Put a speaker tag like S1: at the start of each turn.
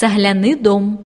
S1: цегляний дом.